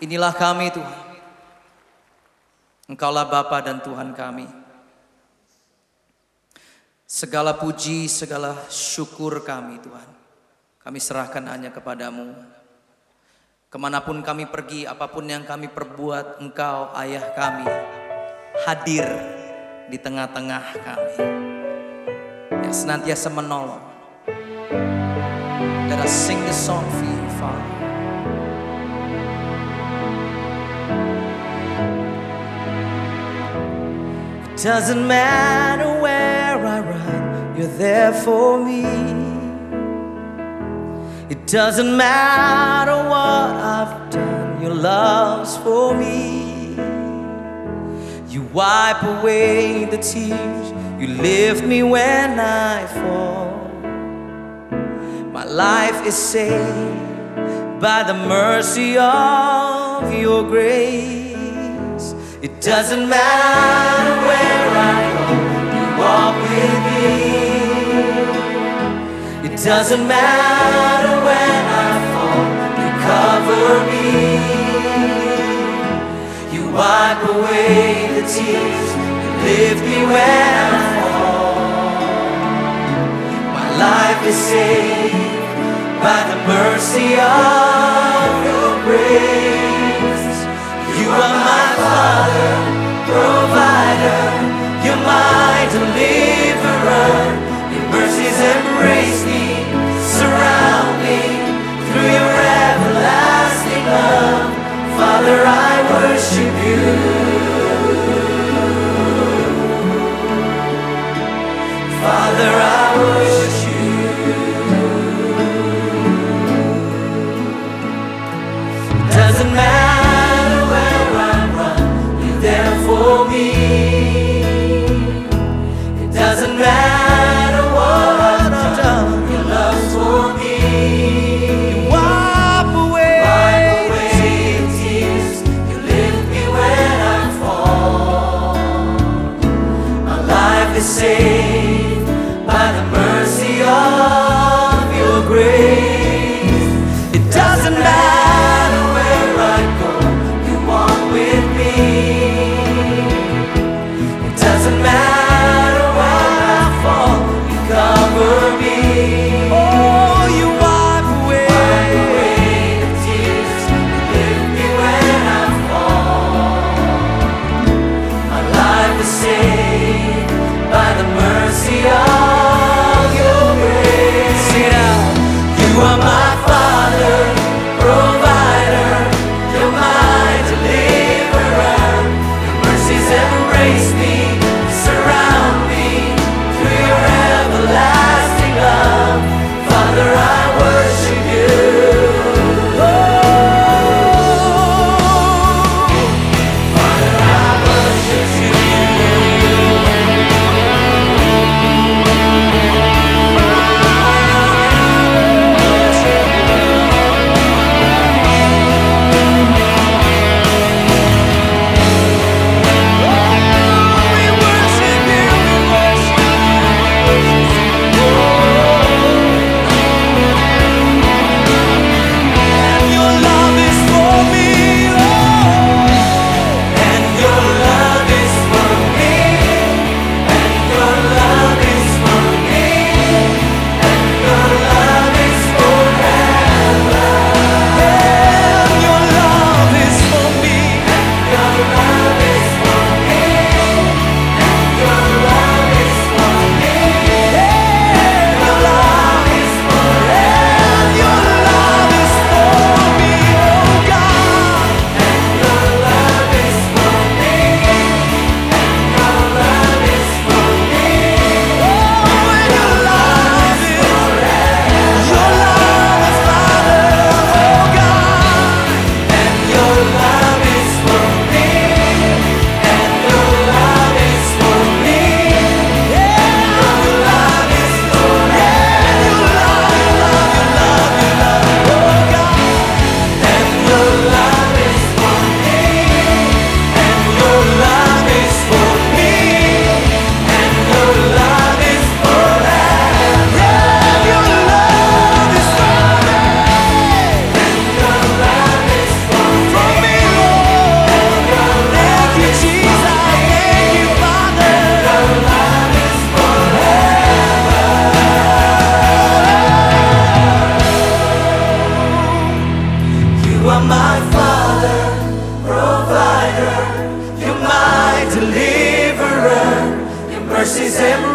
Inilah kami Tuhan. Engkaulah Bapa dan Tuhan kami. Segala puji, segala syukur kami Tuhan. Kami serahkan hanya kepadamu. Ke mana pun kami pergi, apa pun yang kami perbuat, Engkau ayah kami hadir di tengah-tengah kami. Yang senantiasa menolong. Let us sing the song for you, Father. Doesn't matter where I run, you're there for me. It doesn't matter what I've done, your love's for me. You wipe away the tears, you lift me when I fall. My life is saved by the mercy of your grace. It doesn't matter where I go, you walk with me. It doesn't matter when I fall, you cover me. You wipe away the tears, you lift me when I fall. My life is saved by the mercy of your grace. to say You are my Father, provider. You're my deliverer. Your mercies and